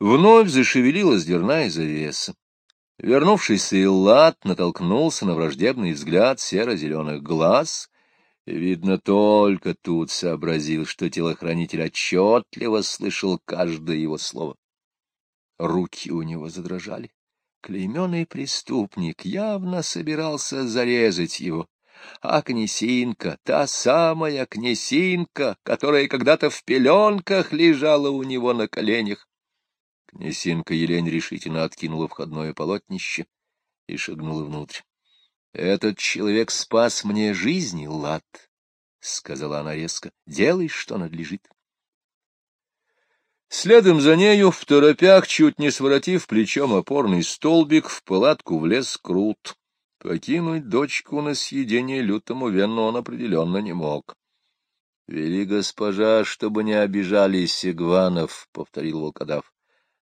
Вновь зашевелилась дверная завеса. Вернувшийся Иллад натолкнулся на враждебный взгляд серо-зеленых глаз. Видно, только тут сообразил, что телохранитель отчетливо слышал каждое его слово. Руки у него задрожали. Клейменный преступник явно собирался зарезать его. А князинка, та самая князинка, которая когда-то в пеленках лежала у него на коленях. Князинка Елень решительно откинула входное полотнище и шагнула внутрь. — Этот человек спас мне жизнь, Лад, — сказала она резко. — Делай, что надлежит. Следом за нею, в торопях, чуть не своротив плечом опорный столбик, в палатку влез Крут. Покинуть дочку на съедение лютому вену он определенно не мог. — Вели госпожа, чтобы не обижали Сигванов, — повторил волкодав.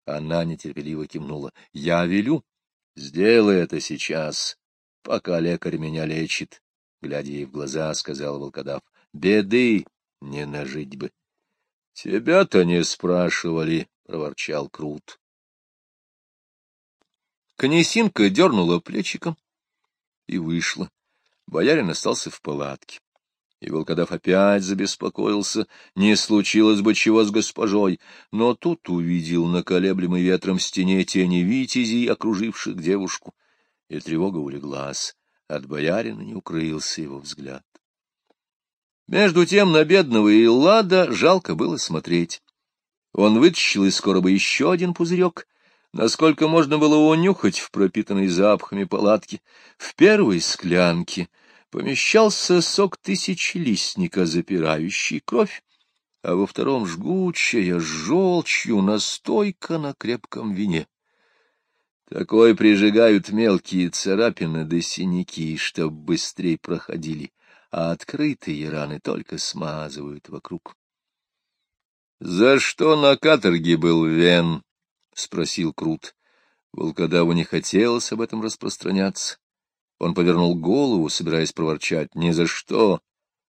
Она нетерпеливо кивнула. — Я велю. — Сделай это сейчас, пока лекарь меня лечит, — глядя ей в глаза, сказал волкодав. — Беды не нажить бы. — Тебя-то не спрашивали, — проворчал Крут. Конесинка дернула плечиком и вышла. Боярин остался в палатке. И волкодав опять забеспокоился, не случилось бы чего с госпожой, но тут увидел на колеблемой ветром стене тени витязей, окруживших девушку, и тревога улеглась. От боярина не укрылся его взгляд. Между тем на бедного Иллада жалко было смотреть. Он вытащил из короба еще один пузырек, насколько можно было унюхать в пропитанной запахами палатке. В первой склянке помещался сок тысячелистника, запирающий кровь, а во втором жгучая, желчью настойка на крепком вине. Такой прижигают мелкие царапины да синяки, чтоб быстрее проходили а открытые раны только смазывают вокруг. — За что на каторге был Вен? — спросил Крут. Волкодаву не хотелось об этом распространяться. Он повернул голову, собираясь проворчать. Ни за что.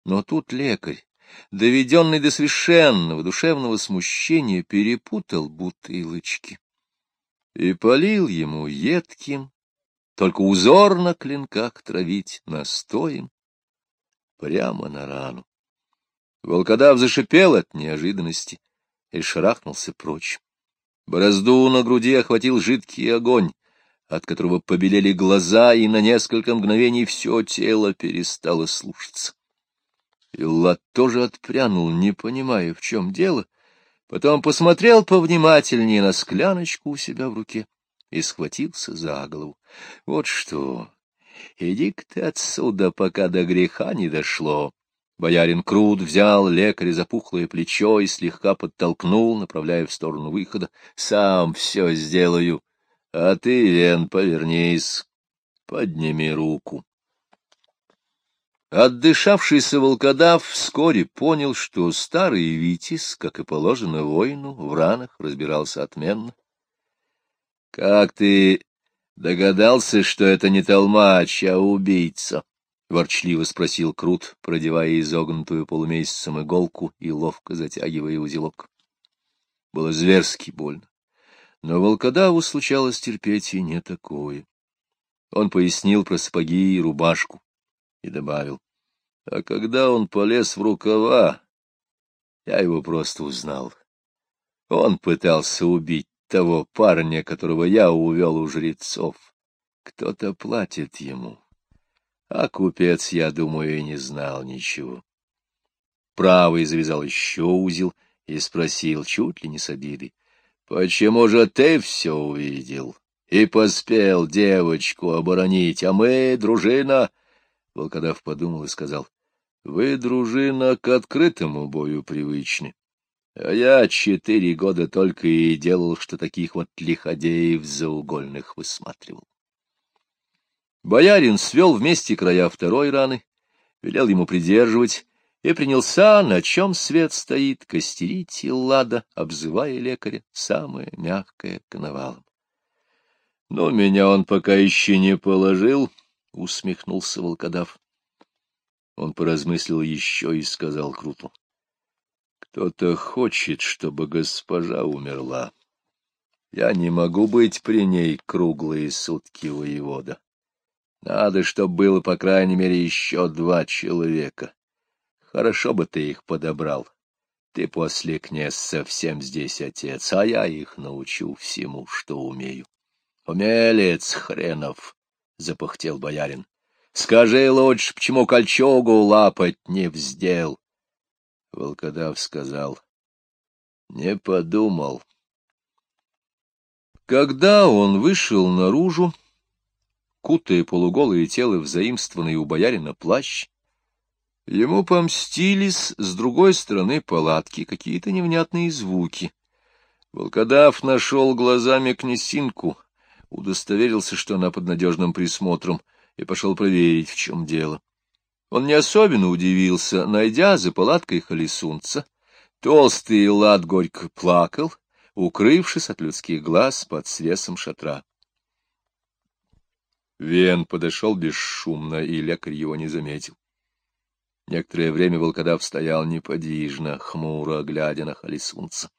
Но тут лекарь, доведенный до совершенного душевного смущения, перепутал бутылочки и полил ему едким, только узор на клинках травить настоем прямо на рану. Волкодав зашипел от неожиданности и шарахнулся прочь. Борозду на груди охватил жидкий огонь, от которого побелели глаза, и на несколько мгновений все тело перестало слушаться. Иллад тоже отпрянул, не понимая, в чем дело, потом посмотрел повнимательнее на скляночку у себя в руке и схватился за голову. Вот что, Иди-ка ты отсюда, пока до греха не дошло. Боярин Крут взял лекаря за пухлое плечо и слегка подтолкнул, направляя в сторону выхода. — Сам все сделаю. А ты, Вен, повернись. Подними руку. Отдышавшийся волкодав вскоре понял, что старый Витис, как и положено воину, в ранах разбирался отменно. — Как ты Догадался, что это не толмач, а убийца, — ворчливо спросил Крут, продевая изогнутую полумесяцем иголку и ловко затягивая узелок. Было зверски больно. Но волкодаву случалось терпеть и не такое. Он пояснил про сапоги и рубашку и добавил. А когда он полез в рукава, я его просто узнал. Он пытался убить того парня, которого я увел у жрецов. Кто-то платит ему. А купец, я думаю, и не знал ничего. Правый завязал еще узел и спросил, чуть ли не с обидой, «Почему же ты все увидел и поспел девочку оборонить, а мы, дружина...» Волкодав подумал и сказал, «Вы, дружина, к открытому бою привычны. А я четыре года только и делал, что таких вот лиходеев заугольных высматривал. Боярин свел вместе края второй раны, велел ему придерживать, и принялся, на чем свет стоит, костерить и лада, обзывая лекаря самое мягкое коновалом. — Но меня он пока еще не положил, — усмехнулся волкодав. Он поразмыслил еще и сказал Круту. Кто-то хочет, чтобы госпожа умерла. Я не могу быть при ней круглые сутки воевода. Надо, чтобы было, по крайней мере, еще два человека. Хорошо бы ты их подобрал. Ты после князь совсем здесь отец, а я их научу всему, что умею. — Умелец хренов! — запахтел боярин. — Скажи лучше, почему кольчугу лапать не вздел? Волкодав сказал. — Не подумал. Когда он вышел наружу, кутая полуголое тело в заимствованный у боярина плащ, ему помстились с другой стороны палатки какие-то невнятные звуки. Волкодав нашел глазами князинку, удостоверился, что она под надежным присмотром, и пошел проверить, в чем дело. Он не особенно удивился, найдя за палаткой холесунца. Толстый лад горько плакал, укрывшись от людских глаз под свесом шатра. Вен подошел бесшумно, и лекарь его не заметил. Некоторое время волкодав стоял неподвижно, хмуро глядя на Халисунца.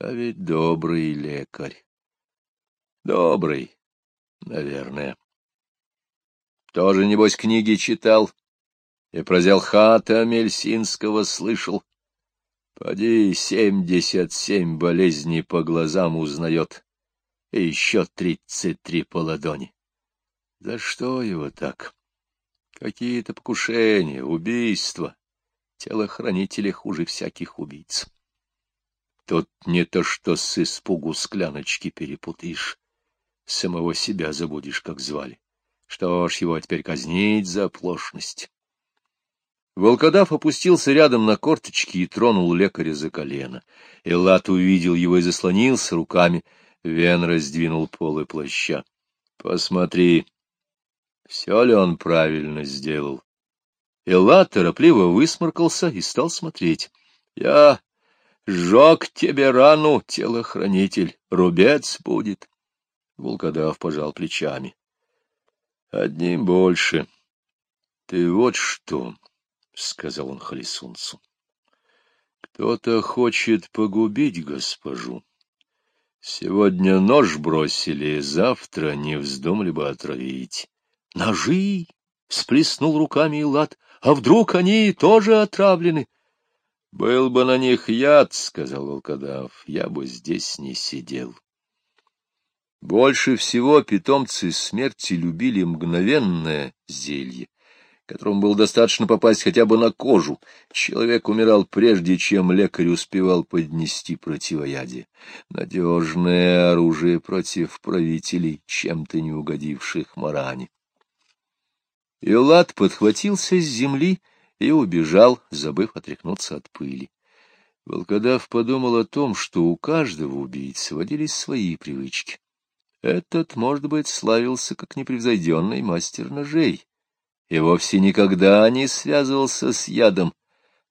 А ведь добрый лекарь. Добрый, наверное. Тоже, небось, книги читал и про Зелхата Мельсинского слышал. Поди, семьдесят семь болезней по глазам узнает, и еще тридцать три по ладони. За что его так? Какие-то покушения, убийства. Телохранители хуже всяких убийц. Тут не то что с испугу скляночки перепутаешь, самого себя забудешь, как звали. Что ж его теперь казнить за оплошность? Волкодав опустился рядом на корточки и тронул лекаря за колено. Эллат увидел его и заслонился руками. Вен раздвинул полы плаща. — Посмотри, все ли он правильно сделал. Эллат торопливо высморкался и стал смотреть. — Я сжег тебе рану, телохранитель, рубец будет. Волкодав пожал плечами. — Одним больше. Ты вот что... — сказал он Халисунцу. — Кто-то хочет погубить госпожу. Сегодня нож бросили, завтра не вздумали бы отравить. — Ножи! — сплеснул руками Илат. — А вдруг они тоже отравлены? — Был бы на них яд, — сказал волкодав, — я бы здесь не сидел. Больше всего питомцы смерти любили мгновенное зелье которому было достаточно попасть хотя бы на кожу. Человек умирал прежде, чем лекарь успевал поднести противоядие. Надежное оружие против правителей, чем-то не угодивших Маране. Илат подхватился с земли и убежал, забыв отряхнуться от пыли. Волкодав подумал о том, что у каждого убийцы водились свои привычки. Этот, может быть, славился как непревзойденный мастер ножей и вовсе никогда не связывался с ядом.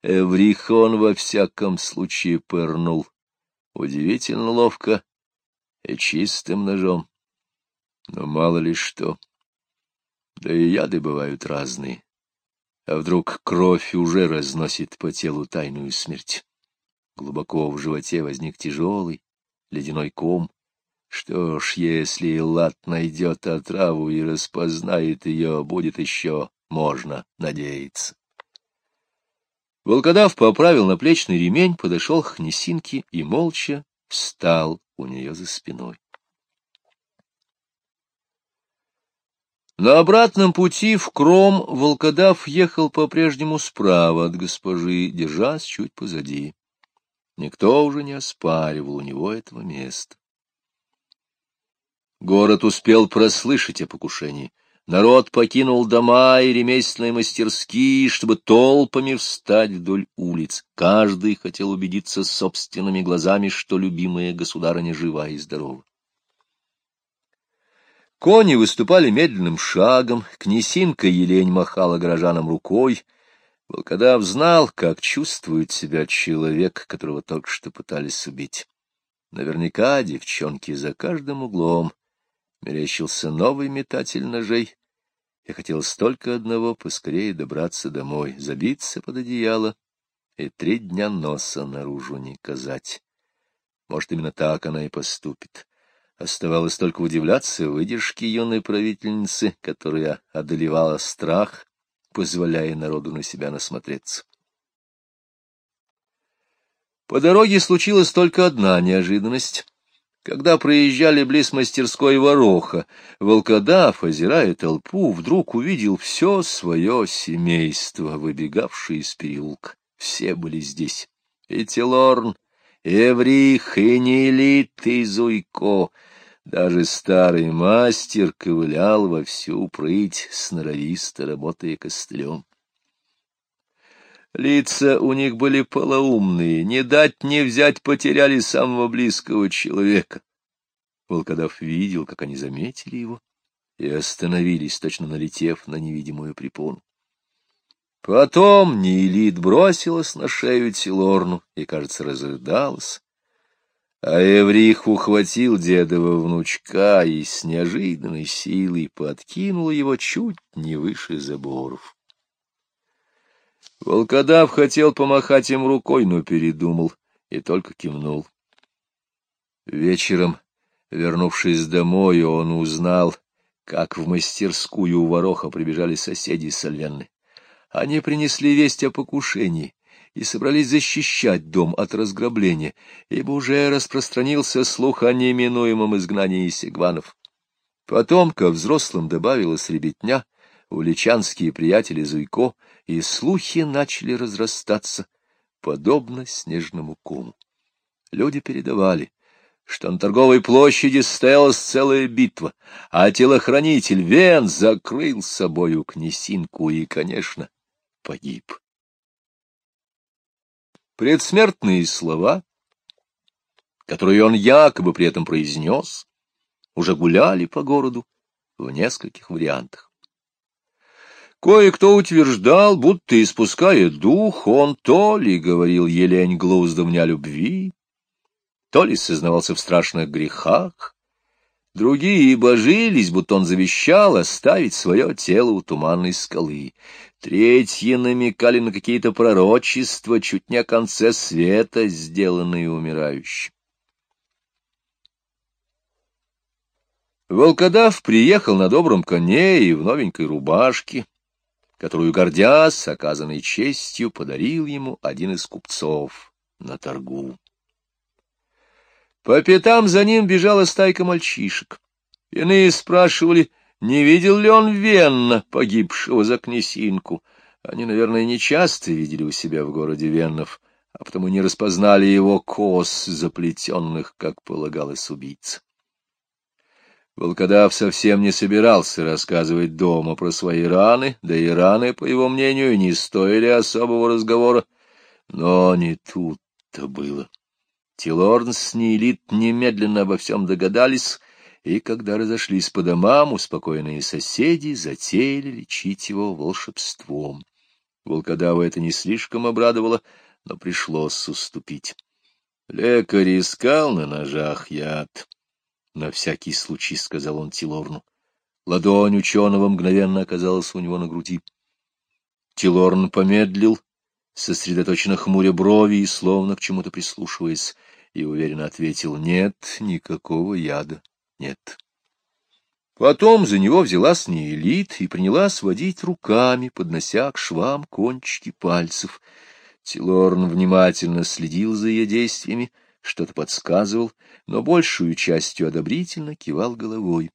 Эвриха он во всяком случае пырнул. Удивительно ловко и чистым ножом. Но мало ли что. Да и яды бывают разные. А вдруг кровь уже разносит по телу тайную смерть? Глубоко в животе возник тяжелый ледяной ком. Что ж, если Лат найдет отраву и распознает ее, будет еще можно надеяться. Волкодав поправил наплечный ремень, подошел к Несинке и молча встал у нее за спиной. На обратном пути в Кром волкодав ехал по-прежнему справа от госпожи, держась чуть позади. Никто уже не оспаривал у него этого места. Город успел прослышать о покушении. Народ покинул дома и ремесленные мастерские, чтобы толпами встать вдоль улиц. Каждый хотел убедиться собственными глазами, что любимая государыня жива и здорова. Кони выступали медленным шагом, князинка Елень махала горожанам рукой. Волкодав знал, как чувствует себя человек, которого только что пытались убить. Наверняка девчонки за каждым углом мерещился новый метатель ножей. Я хотел столько одного поскорее добраться домой, забиться под одеяло и три дня носа наружу не казать. Может, именно так она и поступит. Оставалось только удивляться выдержке юной правительницы, которая одолевала страх, позволяя народу на себя насмотреться. По дороге случилась только одна неожиданность. Когда проезжали близ мастерской вороха, волкодав, озирая толпу, вдруг увидел все свое семейство, выбегавшее из переулка. Все были здесь. И Телорн, и Эврих, и Нелит, и Зуйко. Даже старый мастер ковылял во всю прыть, сноровисто работая костылем. Лица у них были полоумные, не дать не взять потеряли самого близкого человека. Волкодав видел, как они заметили его, и остановились, точно налетев на невидимую препону. Потом Нейлит бросилась на шею Тилорну и, кажется, разрыдалась, а Эврих ухватил дедова внучка и с неожиданной силой подкинул его чуть не выше заборов. Волкодав хотел помахать им рукой, но передумал и только кивнул. Вечером, вернувшись домой, он узнал, как в мастерскую у вороха прибежали соседи Соленны. Они принесли весть о покушении и собрались защищать дом от разграбления, ибо уже распространился слух о неминуемом изгнании сигванов. Потом ко взрослым добавилась ребятня, уличанские приятели Зуйко, и слухи начали разрастаться, подобно снежному кому. Люди передавали, что на торговой площади стоялась целая битва, а телохранитель Вен закрыл собою князинку и, конечно, погиб. Предсмертные слова, которые он якобы при этом произнес, уже гуляли по городу в нескольких вариантах. Кое-кто утверждал, будто, испуская дух, он то ли говорил елень глуздовня любви, то ли сознавался в страшных грехах, другие божились, будто он завещал оставить свое тело у туманной скалы, третьи намекали на какие-то пророчества чуть не о конце света, сделанные умирающим. Волкодав приехал на добром коне и в новенькой рубашке, которую, гордясь оказанной честью, подарил ему один из купцов на торгу. По пятам за ним бежала стайка мальчишек. Иные спрашивали, не видел ли он Венна, погибшего за князинку. Они, наверное, не часто видели у себя в городе Веннов, а потому не распознали его кос, заплетенных, как полагалось, убийц. Волкодав совсем не собирался рассказывать дома про свои раны, да и раны, по его мнению, не стоили особого разговора. Но не тут-то было. Тилорн с Нилит немедленно обо всем догадались, и когда разошлись по домам, успокоенные соседи затеяли лечить его волшебством. Волкодава это не слишком обрадовало, но пришлось уступить. Лекарь искал на ножах яд. — На всякий случай, — сказал он Тилорну. Ладонь ученого мгновенно оказалась у него на груди. Тилорн помедлил, сосредоточенно хмуря брови и словно к чему-то прислушиваясь, и уверенно ответил «Нет, никакого яда нет». Потом за него взялась Неэлит и принялась водить руками, поднося к швам кончики пальцев. Тилорн внимательно следил за ее действиями, что-то подсказывал, но большую частью одобрительно кивал головой.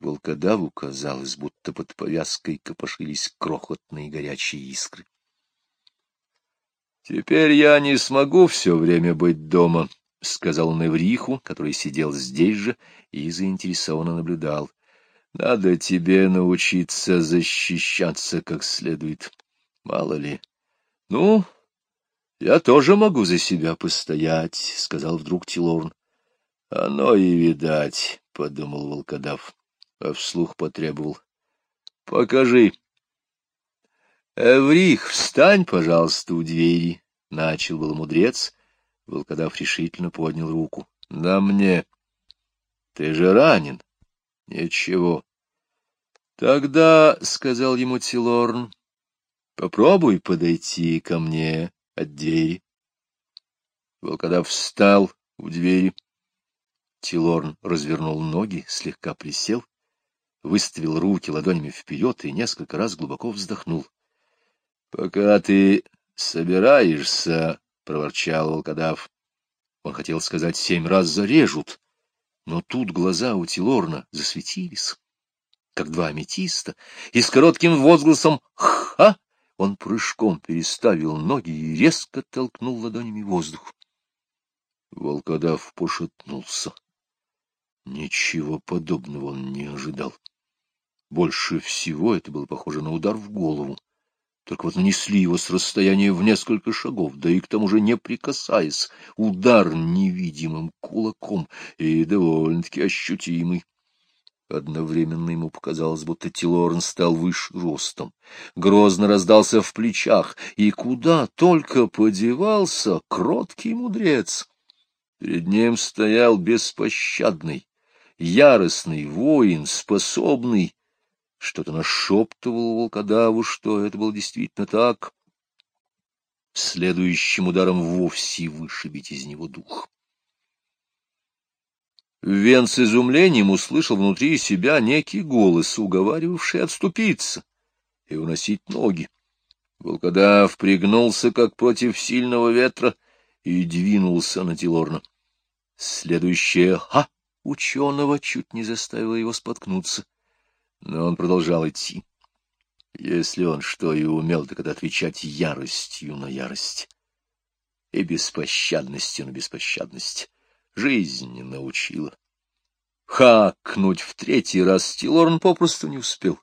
Волкодаву казалось, будто под повязкой копошились крохотные горячие искры. — Теперь я не смогу все время быть дома, — сказал он Эвриху, который сидел здесь же и заинтересованно наблюдал. — Надо тебе научиться защищаться как следует. Мало ли. Ну, — Я тоже могу за себя постоять, — сказал вдруг Тилорн. — Оно и видать, — подумал волкодав, а вслух потребовал. — Покажи. — Эврих, встань, пожалуйста, у двери, — начал был мудрец. Волкодав решительно поднял руку. — На мне. — Ты же ранен. — Ничего. — Тогда, — сказал ему Тилорн, — попробуй подойти ко мне от двери. Волкодав встал у двери. Тилорн развернул ноги, слегка присел, выставил руки ладонями вперед и несколько раз глубоко вздохнул. — Пока ты собираешься, — проворчал волкодав. Он хотел сказать семь раз зарежут, но тут глаза у Тилорна засветились, как два аметиста, и с коротким возгласом «Ха!» он прыжком переставил ноги и резко толкнул ладонями воздух. Волкодав пошатнулся. Ничего подобного он не ожидал. Больше всего это было похоже на удар в голову. Только вот нанесли его с расстояния в несколько шагов, да и к тому же не прикасаясь, удар невидимым кулаком и довольно-таки ощутимый. Одновременно ему показалось, будто Тилорн стал выше ростом. Грозно раздался в плечах, и куда только подевался кроткий мудрец. Перед ним стоял беспощадный, яростный воин, способный что-то нашептывал волкодаву, что это было действительно так. Следующим ударом вовсе вышибить из него дух. Вен с изумлением услышал внутри себя некий голос, уговаривавший отступиться и уносить ноги. Волкодав пригнулся, как против сильного ветра, и двинулся на Тилорна. Следующее «ха» ученого чуть не заставило его споткнуться но он продолжал идти. Если он что и умел, так это отвечать яростью на ярость и беспощадностью на беспощадность. Жизнь научила. Хакнуть в третий раз Тилорн попросту не успел.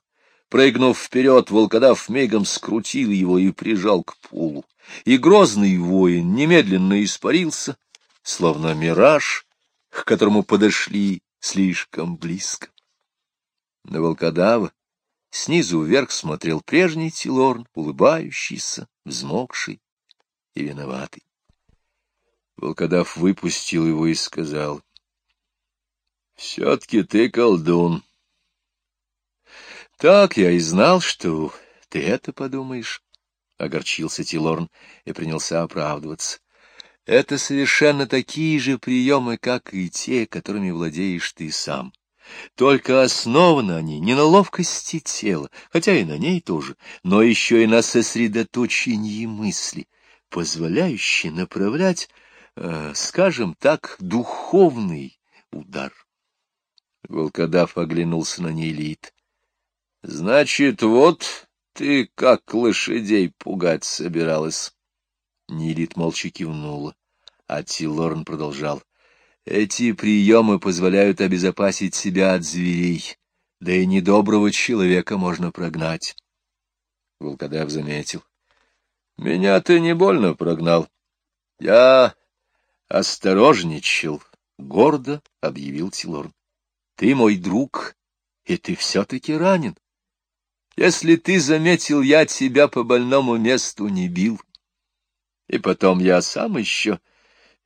Прыгнув вперед, волкодав мигом скрутил его и прижал к полу. И грозный воин немедленно испарился, словно мираж, к которому подошли слишком близко. На волкодава снизу вверх смотрел прежний Тилорн, улыбающийся, взмокший и виноватый. Волкодав выпустил его и сказал, — Все-таки ты колдун. — Так я и знал, что ты это подумаешь, — огорчился Тилорн и принялся оправдываться. — Это совершенно такие же приемы, как и те, которыми владеешь ты сам. — только основаны они не на ловкости тела, хотя и на ней тоже, но еще и на сосредоточении мысли, позволяющей направлять, э, скажем так, духовный удар. Волкодав оглянулся на Нейлит. — Значит, вот ты как лошадей пугать собиралась. Нилит молча кивнула, а Тилорн продолжал. Эти приемы позволяют обезопасить себя от зверей, да и недоброго человека можно прогнать. Волкодав заметил. — Меня ты не больно прогнал. Я осторожничал, — гордо объявил Тилорн. — Ты мой друг, и ты все-таки ранен. Если ты заметил, я тебя по больному месту не бил. И потом я сам еще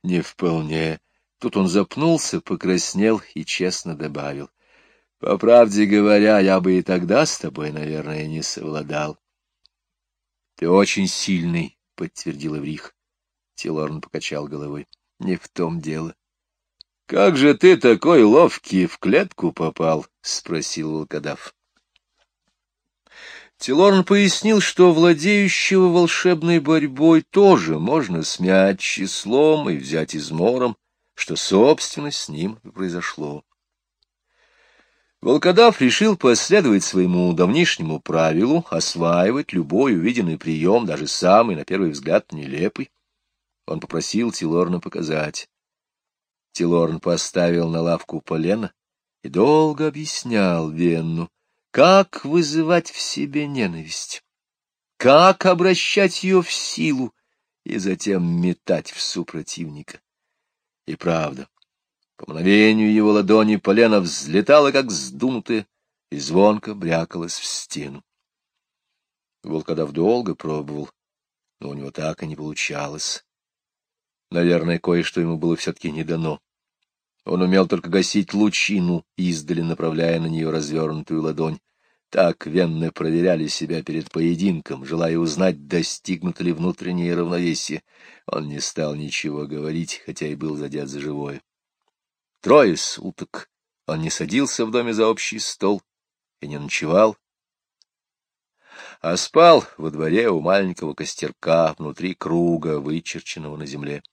не вполне Тут он запнулся, покраснел и честно добавил. — По правде говоря, я бы и тогда с тобой, наверное, не совладал. — Ты очень сильный, — подтвердил Эврих. Тилорн покачал головой. — Не в том дело. — Как же ты такой ловкий в клетку попал? — спросил волкодав. Тилорн пояснил, что владеющего волшебной борьбой тоже можно смять числом и взять измором, что, собственно, с ним произошло. Волкодав решил последовать своему давнишнему правилу, осваивать любой увиденный прием, даже самый, на первый взгляд, нелепый. Он попросил Тилорна показать. Тилорн поставил на лавку полено и долго объяснял Венну, как вызывать в себе ненависть, как обращать ее в силу и затем метать в супротивника. И правда, по мгновению его ладони полено взлетало, как сдунутое, и звонко брякалось в стену. Волкодав долго пробовал, но у него так и не получалось. Наверное, кое-что ему было все-таки не дано. Он умел только гасить лучину, издали направляя на нее развернутую ладонь. Так венны проверяли себя перед поединком, желая узнать, достигнуто ли внутреннее равновесие. Он не стал ничего говорить, хотя и был задет за живое. Трое суток он не садился в доме за общий стол и не ночевал, а спал во дворе у маленького костерка внутри круга, вычерченного на земле.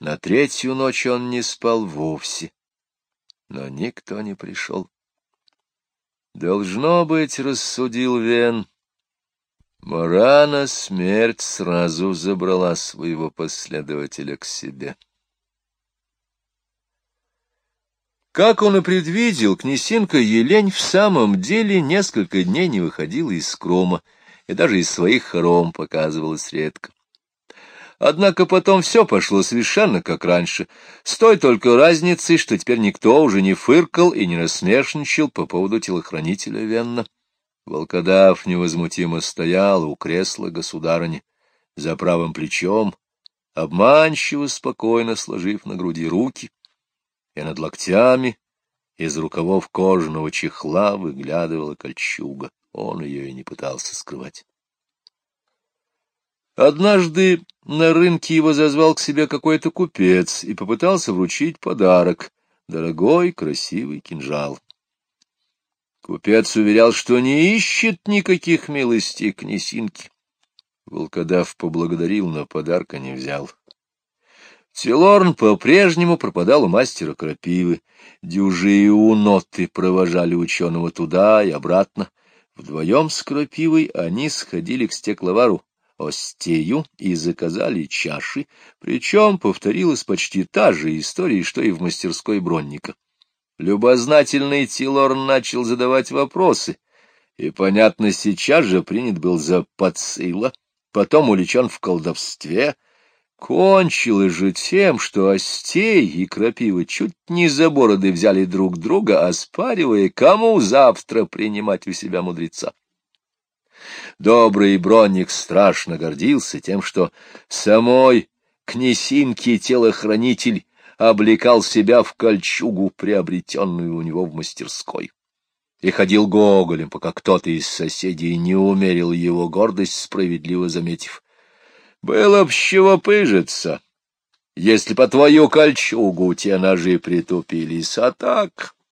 На третью ночь он не спал вовсе, но никто не пришел. Должно быть, рассудил Вен, Морана смерть сразу забрала своего последователя к себе. Как он и предвидел, князинка Елень в самом деле несколько дней не выходила из крома, и даже из своих хором показывалась редко. Однако потом все пошло совершенно как раньше, с той только разницей, что теперь никто уже не фыркал и не насмешничал по поводу телохранителя Венна. Волкодав невозмутимо стоял у кресла государыни, за правым плечом, обманчиво спокойно сложив на груди руки, и над локтями из рукавов кожаного чехла выглядывала кольчуга. Он ее и не пытался скрывать. Однажды на рынке его зазвал к себе какой-то купец и попытался вручить подарок — дорогой красивый кинжал. Купец уверял, что не ищет никаких милостей к Несинке. Волкодав поблагодарил, но подарка не взял. Тилорн по-прежнему пропадал у мастера крапивы. Дюжи и уноты провожали ученого туда и обратно. Вдвоем с крапивой они сходили к стекловару Остею и заказали чаши, причем повторилась почти та же история, что и в мастерской Бронника. Любознательный Тилорн начал задавать вопросы, и, понятно, сейчас же принят был за подсыла, потом уличен в колдовстве — Кончилось же тем, что Остей и Крапива чуть не за бороды взяли друг друга, оспаривая, кому завтра принимать у себя мудреца. Добрый бронник страшно гордился тем, что самой князинки телохранитель облекал себя в кольчугу, приобретенную у него в мастерской. И ходил гоголем, пока кто-то из соседей не умерил его гордость, справедливо заметив. Было б чего пыжиться, если по твою кольчугу те ножи притупились, а так...